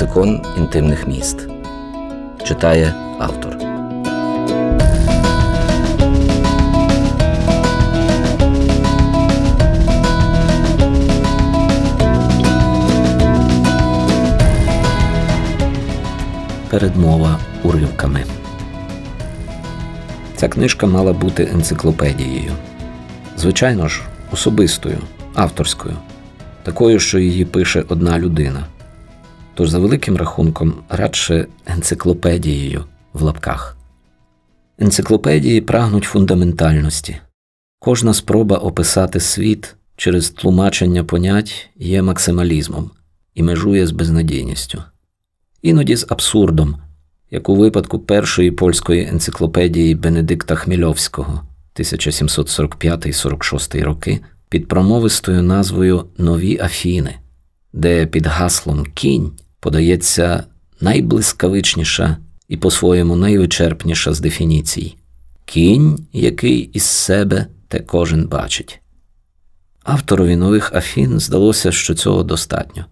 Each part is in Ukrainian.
Лексикон інтимних міст читає автор. Передмова уривками. Ця книжка мала бути енциклопедією. Звичайно ж, особистою, авторською, такою, що її пише одна людина. Тож, за великим рахунком, радше енциклопедією в лапках. Енциклопедії прагнуть фундаментальності. Кожна спроба описати світ через тлумачення понять є максималізмом і межує з безнадійністю, іноді з абсурдом, як у випадку першої польської енциклопедії Бенедикта Хмільовського 1745-46 роки під промовистою назвою Нові Афіни, де під гаслом Кінь подається найблискавичніша і по-своєму найвичерпніша з дефініцій кінь, який із себе те кожен бачить. Авторові нових Афін здалося, що цього достатньо.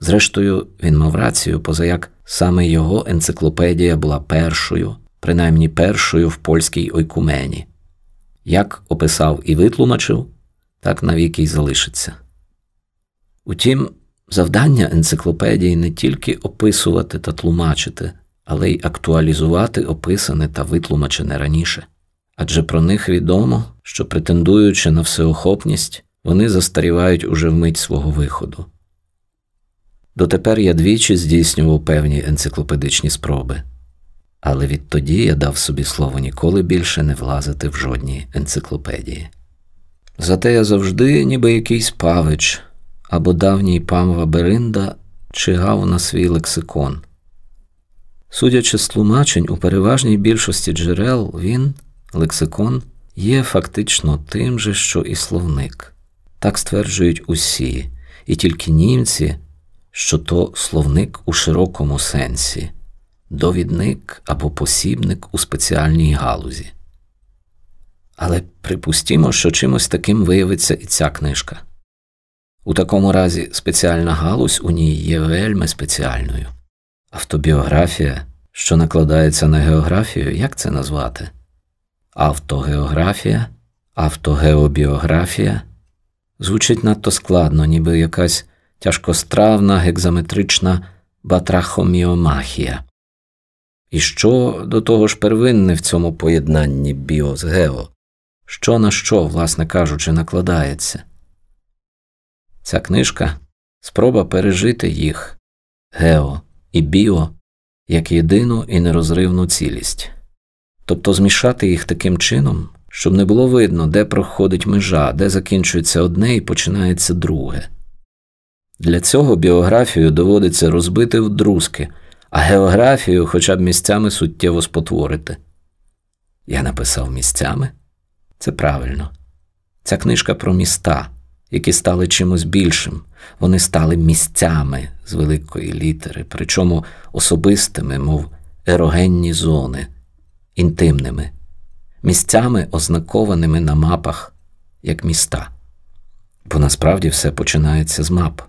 Зрештою, він мав рацію, позаяк саме його енциклопедія була першою, принаймні першою в польській ойкумені. Як описав і витлумачив, так навіки й залишиться. Утім, завдання енциклопедії не тільки описувати та тлумачити, але й актуалізувати описане та витлумачене раніше. Адже про них відомо, що претендуючи на всеохопність, вони застарівають уже вмить свого виходу. Дотепер я двічі здійснював певні енциклопедичні спроби, але відтоді я дав собі слово ніколи більше не влазити в жодні енциклопедії. Зате я завжди, ніби якийсь павич або давній памва Беринда, чигав на свій лексикон. Судячи з тлумачень, у переважній більшості джерел він, лексикон, є фактично тим же, що і словник. Так стверджують усі, і тільки німці, що то словник у широкому сенсі, довідник або посібник у спеціальній галузі. Але припустімо, що чимось таким виявиться і ця книжка. У такому разі спеціальна галузь у ній є вельми спеціальною. Автобіографія, що накладається на географію, як це назвати? Автогеографія, автогеобіографія звучить надто складно, ніби якась тяжкостравна гекзаметрична батрахоміомахія. І що до того ж первинне в цьому поєднанні біо з гео? Що на що, власне кажучи, накладається? Ця книжка спроба пережити їх гео і біо як єдину і нерозривну цілість, тобто змішати їх таким чином, щоб не було видно, де проходить межа, де закінчується одне і починається друге. Для цього біографію доводиться розбити в друзки, а географію хоча б місцями суттєво спотворити. Я написав місцями? Це правильно. Ця книжка про міста, які стали чимось більшим, вони стали місцями з великої літери, причому особистими, мов ерогенні зони, інтимними, місцями, ознакованими на мапах як міста. Бо насправді все починається з мап.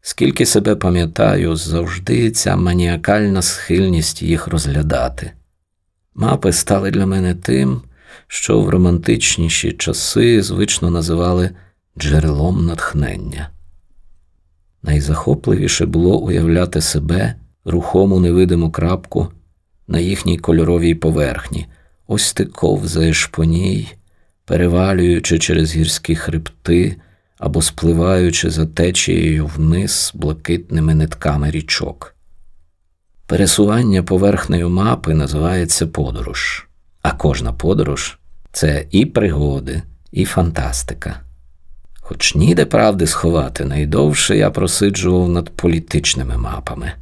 Скільки себе пам'ятаю, завжди ця маніакальна схильність їх розглядати. Мапи стали для мене тим, що в романтичніші часи звично називали джерелом натхнення. Найзахопливіше було уявляти себе рухому невидиму крапку на їхній кольоровій поверхні, ось ти ковзаєш по ній, перевалюючи через гірські хребти або спливаючи за течією вниз блакитними нитками річок. Пересування поверхнею мапи називається подорож, а кожна подорож це і пригоди, і фантастика. Хоч ніде правди сховати, найдовше я просиджував над політичними мапами.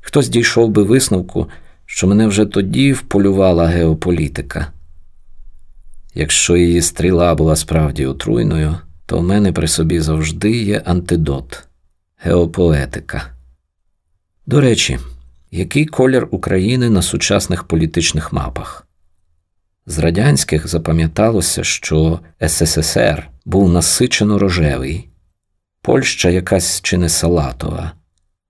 Хтось дійшов би висновку, що мене вже тоді вполювала геополітика. Якщо її стріла була справді отруйною, то в мене при собі завжди є антидот геопоетика. До речі, який колір України на сучасних політичних мапах? З радянських запам'яталося, що СССР був насичено рожевий, Польща якась чи не салатова,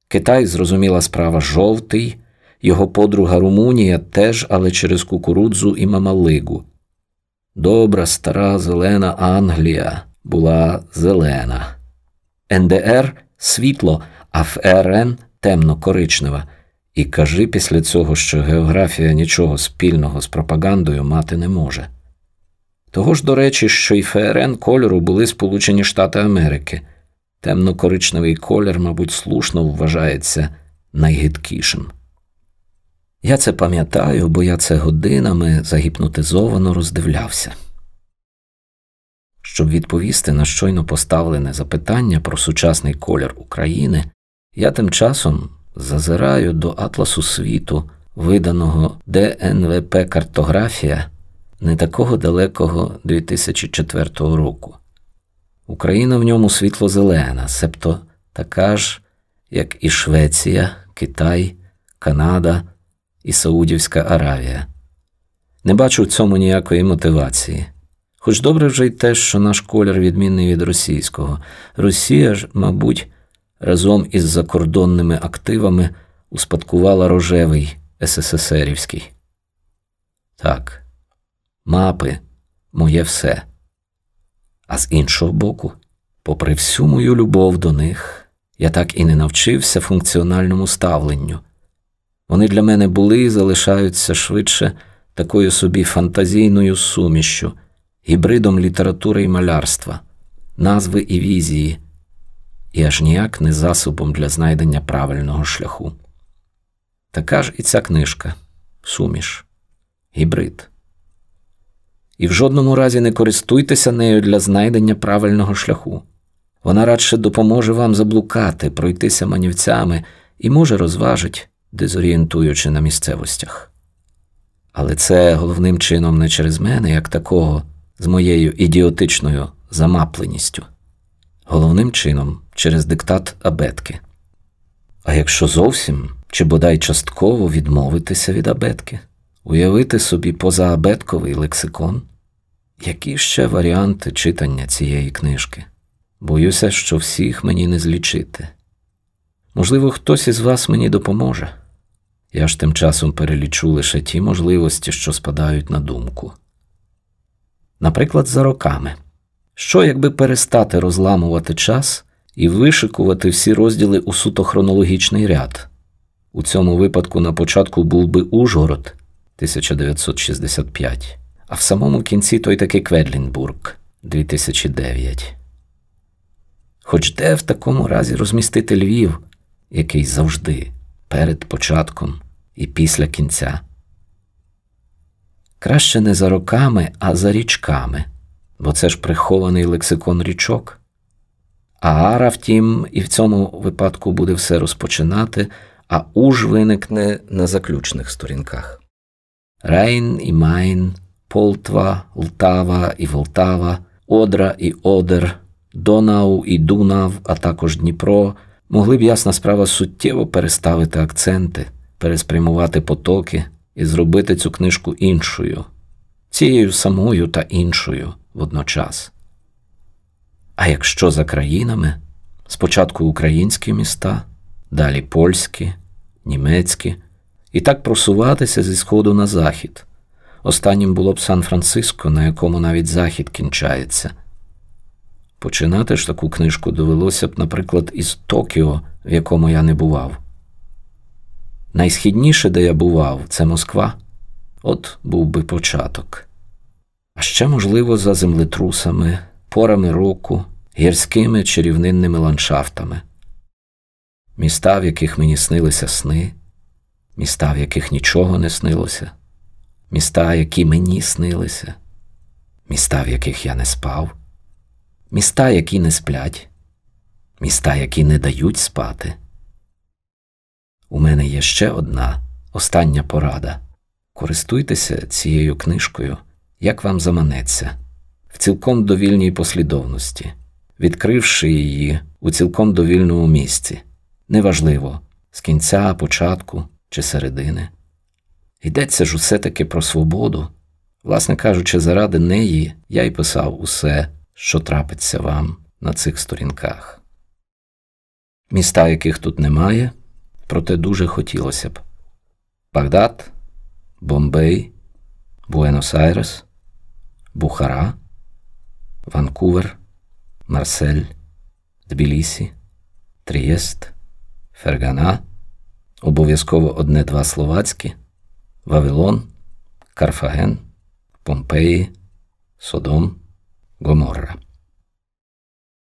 Китай, зрозуміла справа, жовтий, його подруга Румунія теж, але через кукурудзу і мамалигу. Добра, стара зелена Англія була зелена. НДР світло, а ФРН темно коричнева. І кажи після цього, що географія нічого спільного з пропагандою мати не може. Того ж, до речі, що і ФРН кольору були Сполучені Штати Америки. Темно-коричневий колір, мабуть, слушно вважається найгидкішим. Я це пам'ятаю, бо я це годинами загіпнотизовано роздивлявся. Щоб відповісти на щойно поставлене запитання про сучасний колір України, я тим часом зазираю до Атласу світу, виданого ДНВП Картографія не такого далекого 2004 року. Україна в ньому світло-зелена, себто така ж, як і Швеція, Китай, Канада і Саудівська Аравія. Не бачу в цьому ніякої мотивації. Хоч добре вже й те, що наш колір відмінний від російського. Росія ж, мабуть, разом із закордонними активами успадкувала рожевий СССРівський. Так, мапи моє все. А з іншого боку, попри всю мою любов до них, я так і не навчився функціональному ставленню. Вони для мене були і залишаються швидше такою собі фантазійною сумішшю, гібридом літератури і малярства, назви і візії, і аж ніяк не засобом для знайдення правильного шляху. Така ж і ця книжка суміш, гібрид. І в жодному разі не користуйтеся нею для знайдення правильного шляху. Вона радше допоможе вам заблукати, пройтися манівцями і може розважить, дезорієнтуючи на місцевостях. Але це головним чином не через мене, як такого, з моєю ідіотичною замапленістю, головним чином через диктат абетки. А якщо зовсім чи бодай частково відмовитися від абетки, уявити собі позаабетковий лексикон, які ще варіанти читання цієї книжки? Боюся, що всіх мені не злічити. Можливо, хтось із вас мені допоможе. Я ж тим часом перелічу лише ті можливості, що спадають на думку. Наприклад, за роками. Що, якби перестати розламувати час і вишикувати всі розділи у суто хронологічний ряд? У цьому випадку на початку був би Ужгород 1965, а в самому кінці той таки Кведлінбург 2009. Хоч де в такому разі розмістити Львів, який завжди перед початком і після кінця. Краще не за роками, а за річками, бо це ж прихований лексикон річок. А Ара, втім, і в цьому випадку буде все розпочинати, а уж виникне на заключних сторінках. Рейн і Майн, Полтва, Лтава і Волтава, Одра і Одер, Донау і Дунав, а також Дніпро могли б ясна справа суттєво переставити акценти, переспрямувати потоки і зробити цю книжку іншою, цією самою та іншою водночас. А якщо за країнами, спочатку українські міста, далі польські, німецькі, і так просуватися зі сходу на захід. Останнім було б Сан-Франциско, на якому навіть захід кінчається. Починати ж таку книжку довелося б, наприклад, із Токіо, в якому я не бував. Найсхідніше, де я бував, це Москва. От був би початок. А ще, можливо, за землетрусами, порами року, гірськими чи рівнинними ландшафтами, міста, в яких мені снилися сни, міста, в яких нічого не снилося, міста, які мені снилися, міста, в яких я не спав, міста, які не сплять, міста, які не дають спати. У мене є ще одна остання порада. Користуйтеся цією книжкою, як вам заманеться, в цілком довільній послідовності, відкривши її у цілком довільному місці. Неважливо, з кінця, початку чи середини. Йдеться ж усе таки про свободу. Власне кажучи, заради неї я й писав усе, що трапиться вам на цих сторінках. Міста, яких тут немає, проте дуже хотілося б. Багдад, Бомбей, Буенос-Айрес, Бухара, Ванкувер, Марсель, Тбілісі, Трієст, Фергана, обов'язково одне-два словацькі, Вавилон, Карфаген, Помпеї, Содом, Гоморра.